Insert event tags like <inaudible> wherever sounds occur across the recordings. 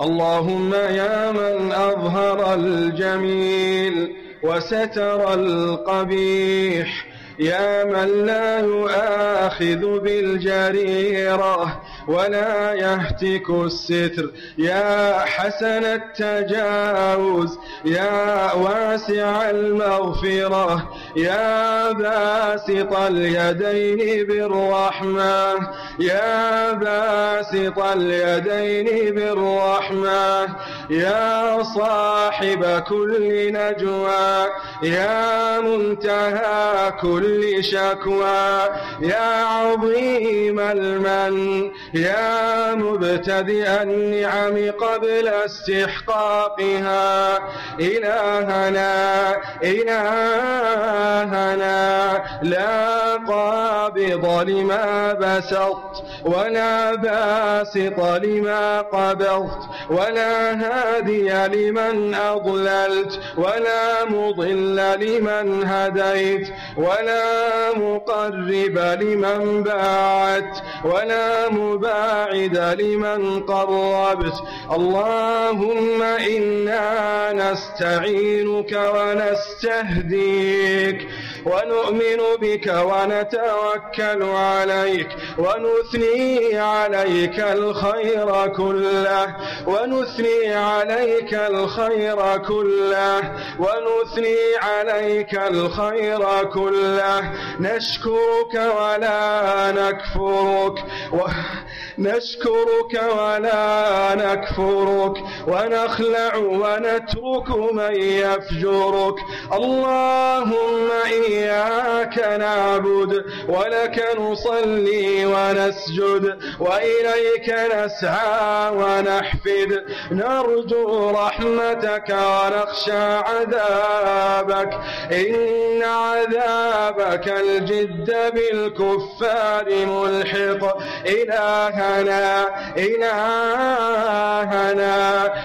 اللهم يا من أظهر الجميل وستر القبيح يا من لا يؤاخذ بالجريرة ولا يهتك الستر يا حسن التجاوز يا واسع المغفرة يا باسط اليدين بالرحمة يا باسط اليدين بالرحمة يا صاحب كل نجوى يا منتهى كل شكوى يا عظيم المن يا مبتدئ النعم قبل استحقاقها. إلهنا إلهنا لا قابض لما بسطت ولا باسط لما قبضت. ولا هادي لمن أضللت ولا مضل لمن هديت ولا مقرب لمن باعت ولا مباعد لمن قربت. اللهم إنا نستعينك ونستهديك. ونؤمن بك ونتوكل عليك ونثني عليك الخير كله ونثني عليك الخير كله ونثني عليك الخير كله نشكرك ولا نكفرك. نشكرك ولا نكفرك ونخلع ونترك من يفجرك اللهم إياك نعبد ولك نصلي ونسجد وإليك نسعى ونحفد. نرجو رحمتك ونخشى عذابك. إن عذابك الجد بالكفار ملحق. إلهنا إلهنا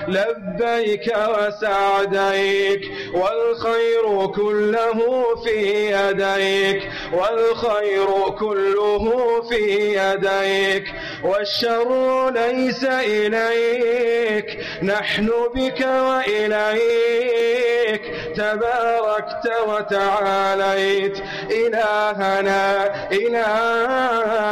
لبيك وسعديك. والخير كله في يديك والخير كله في يديك والشر ليس إليك نحن بك وإليك تباركت وتعاليت إلهنا إلهنا.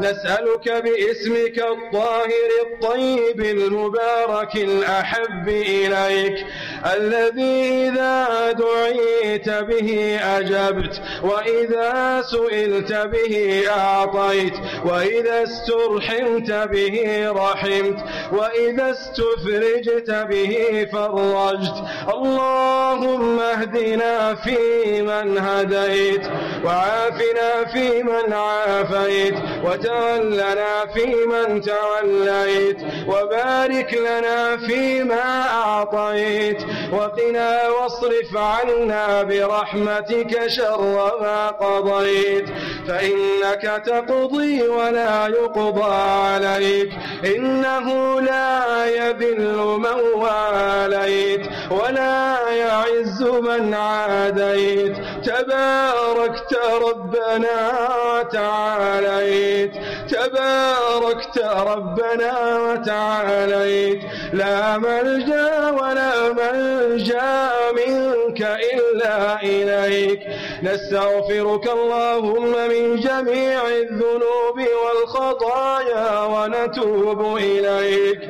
نسألك باسمك الطاهر الطيب المبارك الأحب إليك الذي إذا دعيت به أجبت وإذا سئلت به أعطيت وإذا استرحمت به رحمت وإذا استفرجت به فرجت. اللهم اهدنا فيمن هديت وعافنا فيمن عافيت وتولنا فيمن توليت وبارك لنا فيما أعطيت. وقنا واصرف عنا برحمتك شر ما قضيت. فإنك تقضي ولا يقضى عليك. إنه لا يذل من واليت ولا يعز من عاديت. تباركت ربنا وتعاليت. تباركت ربنا وتعاليت. لا ملجأ ولا منجأ منك إلا إليك. نستغفرك اللهم من جميع الذنوب والخطايا ونتوب إليك.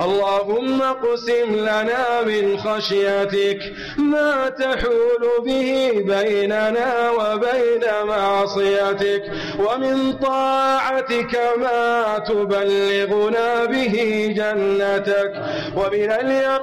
اللهم اقسم لنا من خشيتك ما تحول به بيننا وبين معصيتك ومن طاعتك ما تبلغنا به جنتك. ومن اليقين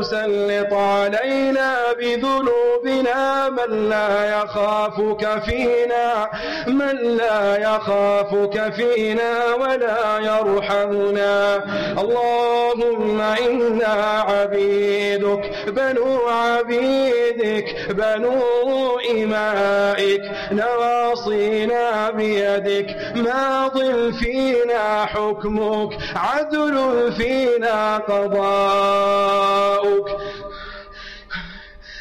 تسلط علينا بذنوبنا من لا يخافك فينا من لا يخافك فينا ولا يرحمنا. اللهم إنا عبيدك بنو عبيدك بنو إمائك نواصينا بيدك ماض فينا حكمك عدل فينا spoke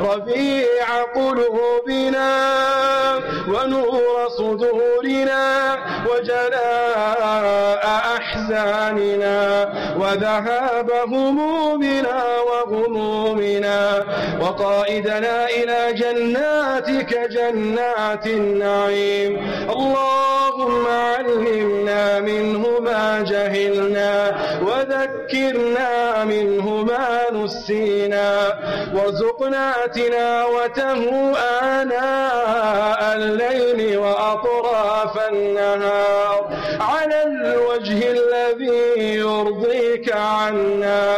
ربيع قلوبنا ونور صدورنا وجلاء أحزاننا وذهاب همومنا وغمومنا وقائدنا إلى جناتك جنات النعيم. اللهم علمنا منه ما جهلنا وذكرنا منه ما نسينا وارزقنا تلاوته آناء الليل وأطراف النهار على الوجه الذي يرضيك عنا.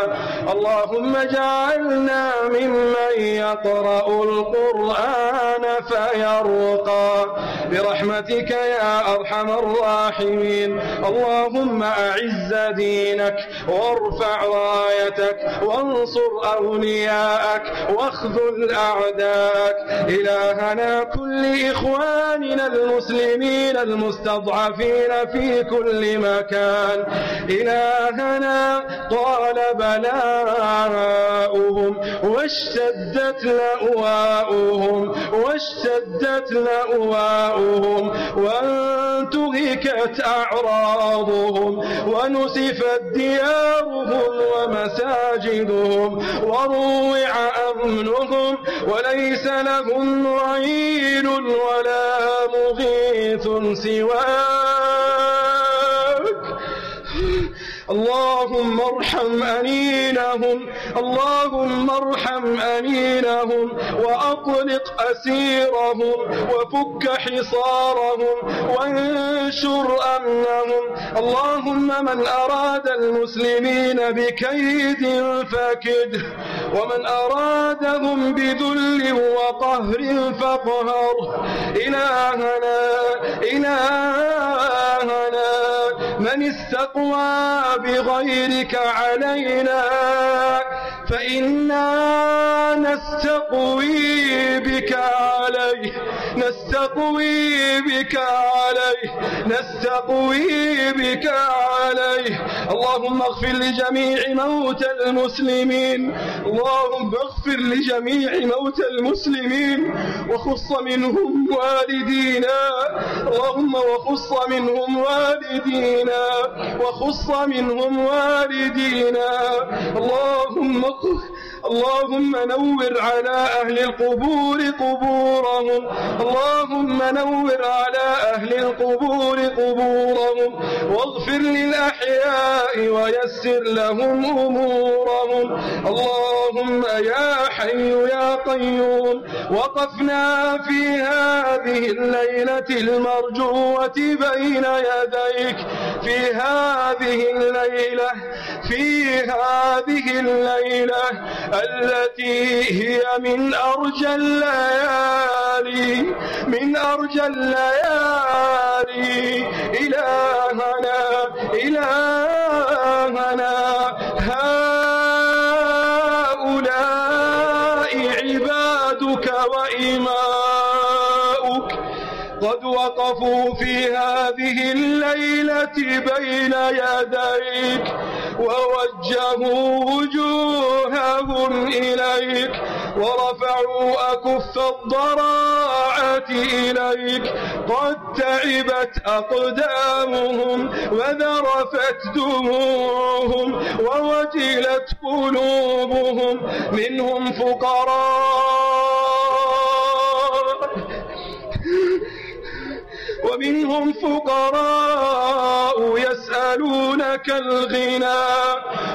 اللهم اجعلنا ممن يقرأ القرآن فيرقى. برحمتك يا أرحم الراحمين. اللهم أعز دينك وارفع رايتك وانصر أولياءك واخذل أعداءك. إلهنا كل إخواننا المسلمين المستضعفين في كل مكان. إلهنا طال بلاؤهم واشتدت لأواؤهم واشتدت لأواؤهم وانتهكت أعراضهم ونسفت ديارهم ومساجدهم وروع أمنهم وليس لهم معين ولا مغيث سواك اللهم ارحم أنينهم اللهم ارحم أنينهم وأطلق أسيرهم وفك حصارهم وانشر أمنهم. اللهم من أراد المسلمين بكيد فكد ومن أرادهم بذل وقهر فقهر. إلهنا إلهنا من استقوى بغيرك علينا فإنا نستقوي بك عليه. نستقوي بك عليه نستقوي بك عليه. اللهم اغفر لجميع موتى المسلمين اللهم اغفر لجميع موتى المسلمين. وخص منهم والدينا اللهم وخص منهم والدينا وخص منهم والدينا. اللهم اللهم نور على أهل القبور قبورهم. اللهم نور على أهل القبور قبورهم واغفر للأحياء ويسر لهم أمورهم. اللهم يا حي يا قيوم وقفنا في هذه الليلة المرجوة بين يديك. في هذه الليلة في هذه الليلة التي هي من أرجى الليالي. من أرجى الليالي. إلهنا إلهنا. هؤلاء عبادك وإماؤك. قد وقفوا في هذه الليلة بين يديك ووجهوا وجوههم إليك. ورفعوا أكف الضراعة إليك. قد تعبت أقدامهم وذرفت دموعهم ووجلت قلوبهم. منهم فقراء ومنهم فقراء يسألونك الغنى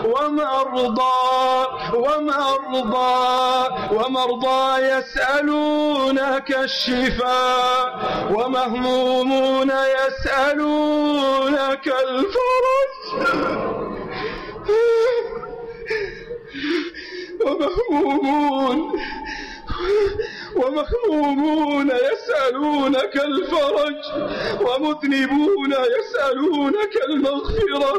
ومرضى. ومرضى ومرضى يسألونك الشفاء ومهمومون يسألونك الفرج. <laughs> ومهمومون ومهمومون يسألونك الفرج ومذنبون يسألونك المغفرة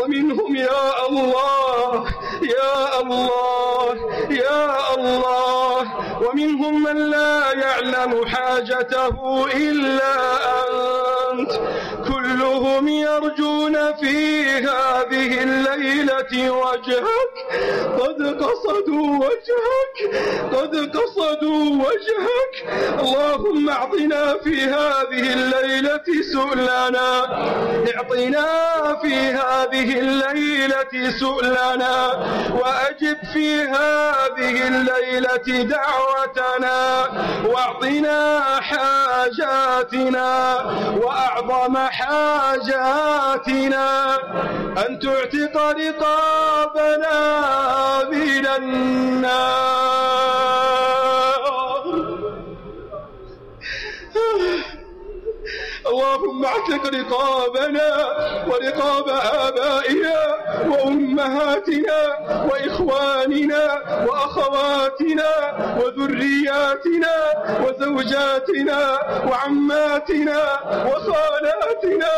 ومنهم يا الله يا الله يا الله. ومنهم من لا يعلم حاجته إلا أنت كلهم يرجون في هذه الليلة وجهك. قد قصدوا وجهك. قد قصدوا وجهك. اللهم أعطنا في هذه الليلة سؤلنا. اعطنا في هذه الليلة سؤلنا. وأجب في هذه الليلة دعوتنا. وأعطنا حاجاتنا. وأعظم حاجاتنا أن تعتق رقابنا من النار. اللهم اعتق رقابنا ورقاب آبائنا وأمهاتنا وإخواننا وأخواتنا وذرياتنا وزوجاتنا وعماتنا وخالاتنا.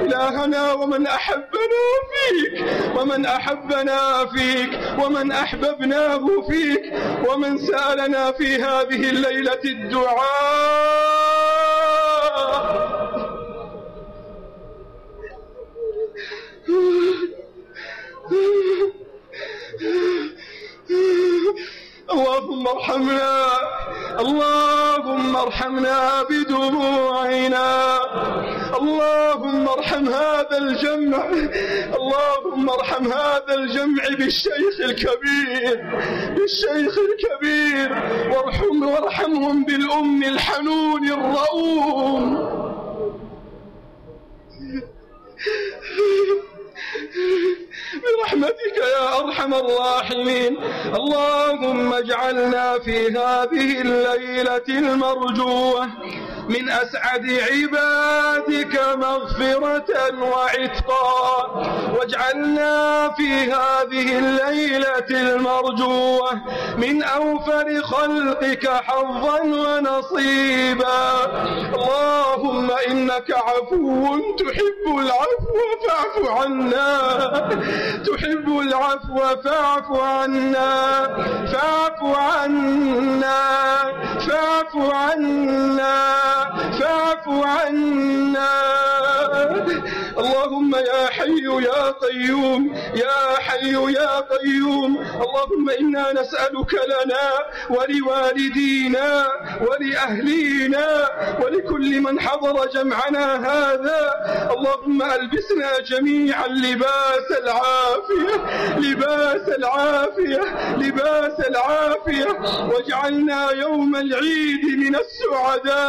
إلهنا ومن أحبنا فيك ومن أحبنا فيك ومن أحببناه فيك ومن سألنا في هذه الليلة الدعاء. اللهم ارحمنا اللهم ارحمنا بدموعنا. اللهم ارحم هذا الجمع اللهم ارحم هذا الجمع بالشيخ الكبير بالشيخ الكبير. وارحم وارحمهم بالأم الحنون الرؤوم. برحمتك يا أرحم الراحمين. اللهم اجعلنا في هذه الليلة المرجوة. من أسعد عبادك مغفرة وعتقا. واجعلنا في هذه الليلة المرجوة من أوفر خلقك حظا ونصيبا. اللهم إنك عفو تحب العفو فاعف عنا. تحب العفو فاعف عنا. فاعف عنا. فاعف عنا. فاعف عنا. اللهم يا حي يا قيوم يا حي يا قيوم. اللهم إنا نسألك لنا ولوالدينا ولأهلينا ولكل من حضر جمعنا هذا. اللهم ألبسنا جميعا لباس العافية لباس العافية لباس العافية. واجعلنا يوم العيد من السعداء.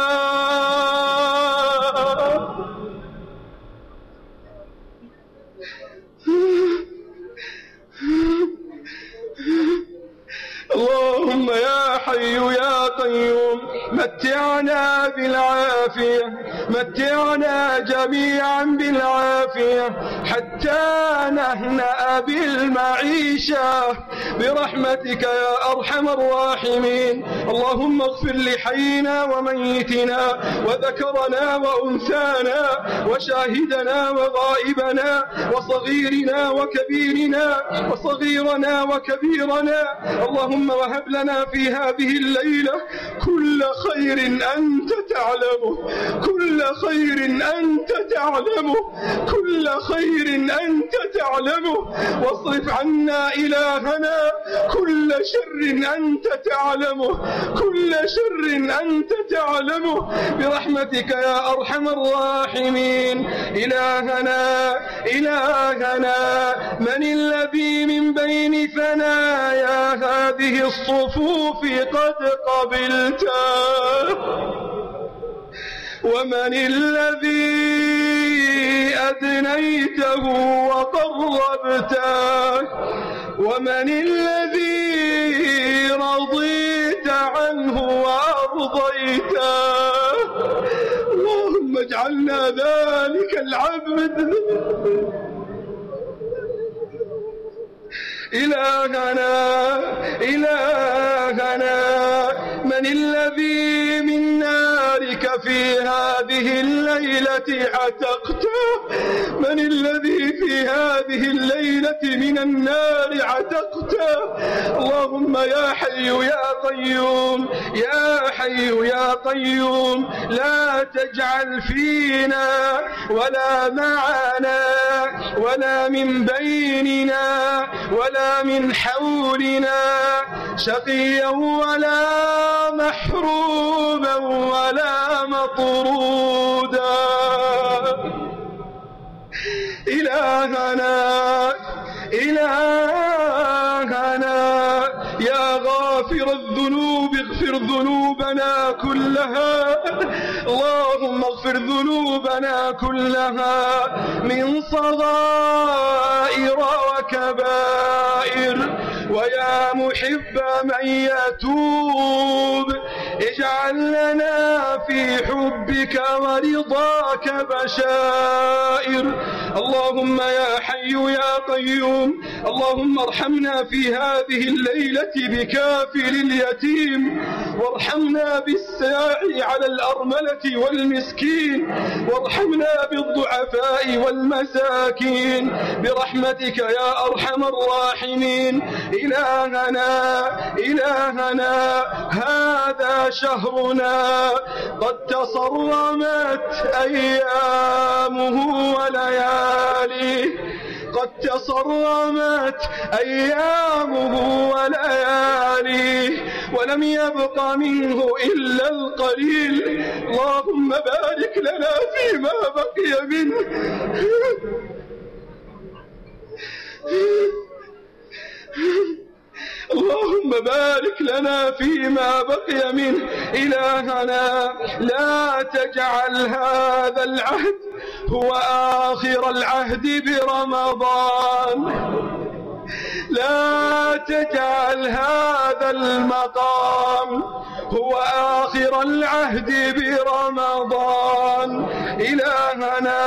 اللهم يا حي يا قيوم متعنا بالعافية متعنا جميعا بالعافية. حتى نهنأ بالمعيشة. برحمتك يا أرحم الراحمين. اللهم اغفر لحينا وميتنا وذكرنا وأنثانا وشاهدنا وغائبنا وصغيرنا وكبيرنا وصغيرنا وكبيرنا. اللهم وهب لنا في هذه الليلة كل خير أنت تعلمه. كل خير أنت تعلمه. كل خير أنت تعلمه. واصرف عنا إلهنا. كل شر أنت تعلمه. كل شر أنت تعلمه. برحمتك يا أرحم الراحمين. إلهنا إلهنا من الذي من بين ثنايا؟ هذه الصفوف قد قبلته ومن الذي أدنيته وقربته؟ ومن الذي رضيت عنه وأرضيته؟ اللهم اجعلنا ذلك العبد. إلهنا إلهنا. الذي من نارك في هذه الليلة عتقته. من الذي في هذه الليلة من النار عتقته. اللهم يا حي يا قيوم يا حي يا قيوم لا تجعل فينا ولا معنا ولا من بيننا ولا من حولنا شقيا ولا محروما ولا مطرودا. إلهنا إلهنا يا غافر الذنوب اغفر ذنوبنا كلها. اللهم اغفر ذنوبنا كلها من صغائر وكبائر. ويا محب من يتوب اجعل لنا في حبك ورضاك بشائر. اللهم يا حي يا قيوم اللهم ارحمنا في هذه الليلة بكافل اليتيم. وارحمنا بالساعي على الأرملة والمسكين. وارحمنا بالضعفاء والمساكين. برحمتك يا أرحم الراحمين. إلهنا إلهنا هذا شهرنا قد تصرمت أيامه ولياليه قد تصرمت أيامه ولياليه ولم يبق منه إلا القليل. اللهم بارك لنا فيما بقي منه. <laughs> اللهم بارك لنا فيما بقي منه إلهنا. لا تجعل هذا العهد هو آخر العهد برمضان. لا تجعل هذا المقام هو آخر العهد برمضان. إلهنا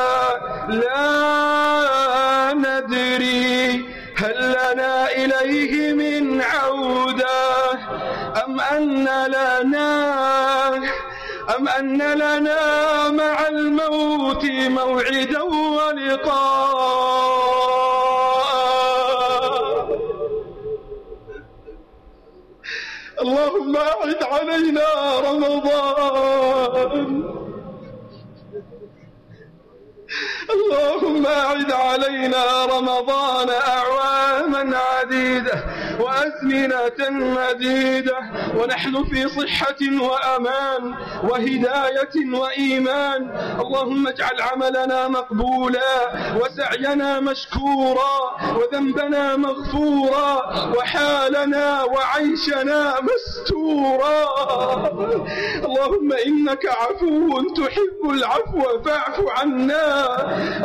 لا إليه من عودة. أم أن لنا أم أن لنا مع الموت موعدا ولقاء. اللهم أعد علينا رمضان. اللهم أعد علينا رمضان أعواما عديدة. وأزمنة مديدة ونحن في صحة وأمان وهداية وإيمان. اللهم اجعل عملنا مقبولا وسعينا مشكورا وذنبنا مغفورا وحالنا وعيشنا مستورا. اللهم إنك عفو تحب العفو فاعف عنا.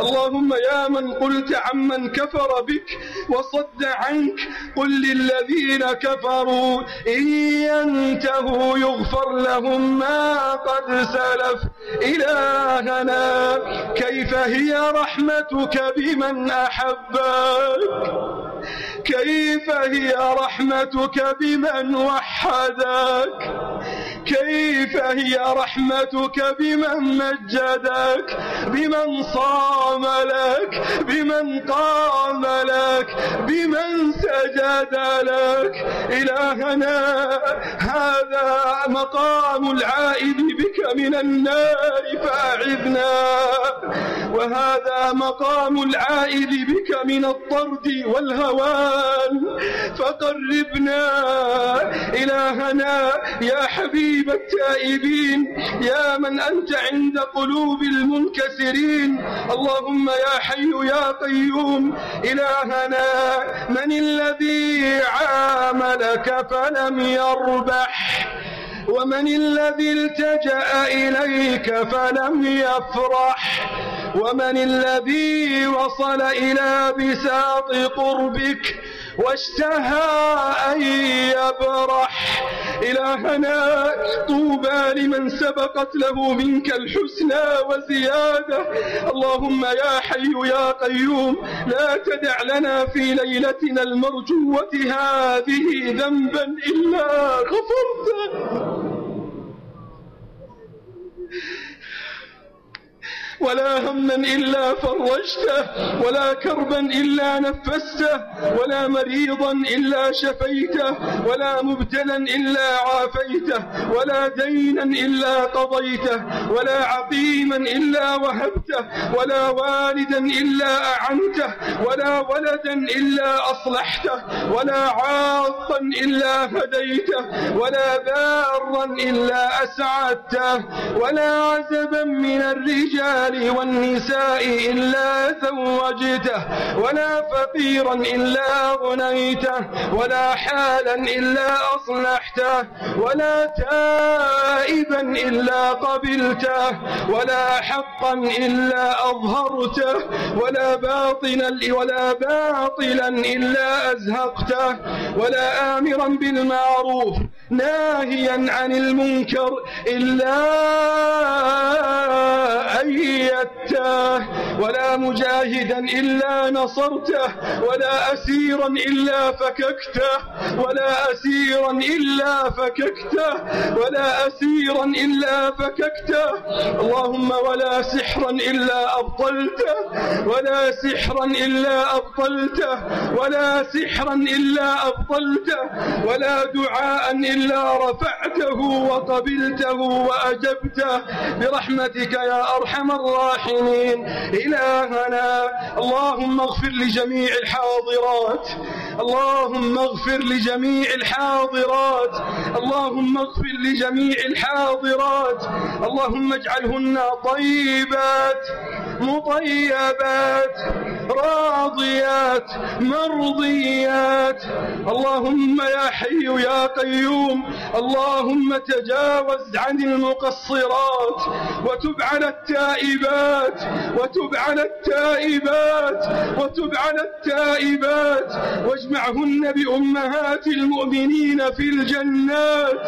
اللهم يا من قلت عمن كفر بك وصد عنك قل للذين كفروا إن ينتهوا يغفر لهم ما قد سلف. إلهنا كيف هي رحمتك بمن أحبك؟ كيف هي رحمتك بمن وحدك؟ كيف هي رحمتك؟ بمن مجدك؟ بمن صام لك؟ بمن قام لك؟ بمن سجد لك؟ إلهنا هذا مقام العائد بك من النار فأعذنا. وهذا مقام العائد بك من الطرد والهوان. فقربنا إلهنا يا حبيب التائبين يا من أنت عند قلوب المنكسرين. اللهم يا حي يا قيوم إلهنا من الذي عاملك فلم يربح؟ ومن الذي التجأ إليك فلم يفرح؟ ومن الذي وصل إلى بساط قربك؟ واشتهى أن يبرح. إلهنا طوبى لمن سبقت له منك الحسنى وزيادة. اللهم يا حي يا قيوم لا تدع لنا في ليلتنا المرجوة هذه ذنبا إلا غفرته. ولا هما إلا فرجته ولا كربا إلا نفسته ولا مريضا إلا شفيته ولا مبتلا إلا عافيته ولا دينا إلا قضيته ولا عقيما إلا وهبته ولا والدا إلا أعنته ولا ولدا إلا أصلحته ولا عاقا إلا هديته ولا بارا إلا أسعدته ولا عزبا من الرجال الرجال والنساء إلا زوجته ولا فقيرا إلا غنيته ولا حالا إلا أصلحته ولا تائبا إلا قبلته ولا حقا إلا أظهرته ولا باطلا ولا باطلا إلا أزهقته ولا آمرا بالمعروف. ناهيا عن المنكر إلا أيدته ولا مجاهدا إلا نصرته ولا أسيرا إلا فككته ولا أسيرا إلا فككته ولا أسيرا إلا فككته. اللهم ولا سحرا إلا أبطلته ولا سحرا إلا أبطلته ولا سحرا إلا أبطلته ولا دعاء إلا رفعته وقبلته وأجبته. برحمتك يا أرحم الراحمين. إلهنا اللهم اغفر لجميع الحاضرات. اللهم اغفر لجميع الحاضرات. اللهم اغفر لجميع الحاضرات. اللهم اجعلهن طيبات مطيبات راضيات مرضيات. اللهم يا حي يا قيوم. اللهم تجاوز عن المقصرات وتب على التائبات وتب على التائبات وتب على التائبات. واجمعهن بأمهات المؤمنين في الجنات.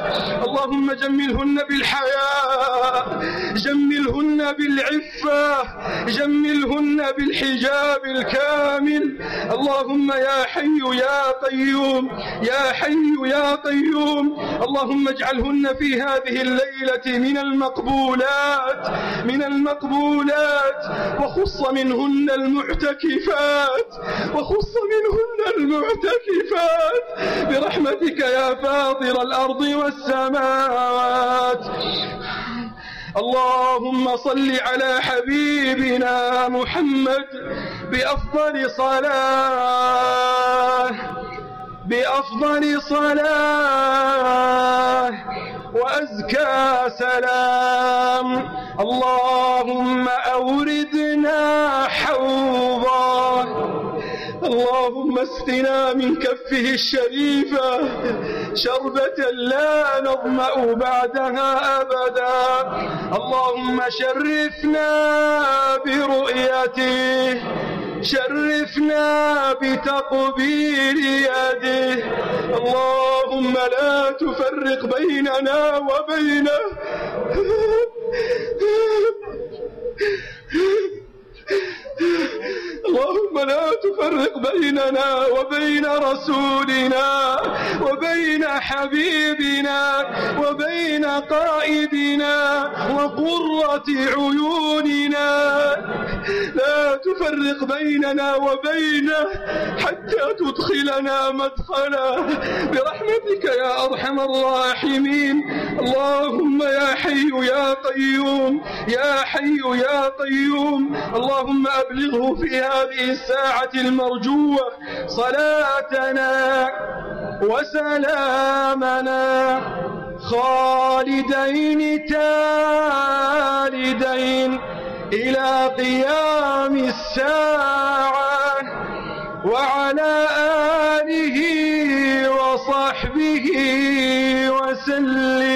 اللهم جملهن بالحياء جملهن بالعفة جملهن بالحجاب الكامل. اللهم يا حي يا قيوم يا حي يا قيوم. اللهم اجعلهن في هذه الليلة من المقبولات من المقبولات. وخص منهن المعتكفات وخص منهن المعتكفات. برحمتك يا فاطر الأرض والسماوات. اللهم صل على حبيبنا محمد بأفضل صلاة. بأفضل صلاة وأزكى سلام. اللهم أوردنا حوضا اللهم اسقنا من كفه الشريفة شربة لا نظمأ بعدها أبدا. اللهم شرفنا برؤيته شرفنا بتقبيل يده. اللهم لا تفرق بيننا وبينه. <laughs> اللهم لا تفرق بيننا وبين رسولنا وبين حبيبنا وبين قائدنا وقرة عيوننا. لا تفرق بيننا وبينه حتى تدخلنا مدخلا برحمتك يا أرحم الراحمين. اللهم يا حي يا قيوم يا حي يا قيوم. اللهم أبلغه في هذه الساعة المرجوة صلاتنا وسلامنا. خالدين تالدين إلى قيام الساعة وعلى آله وصحبه وسلم.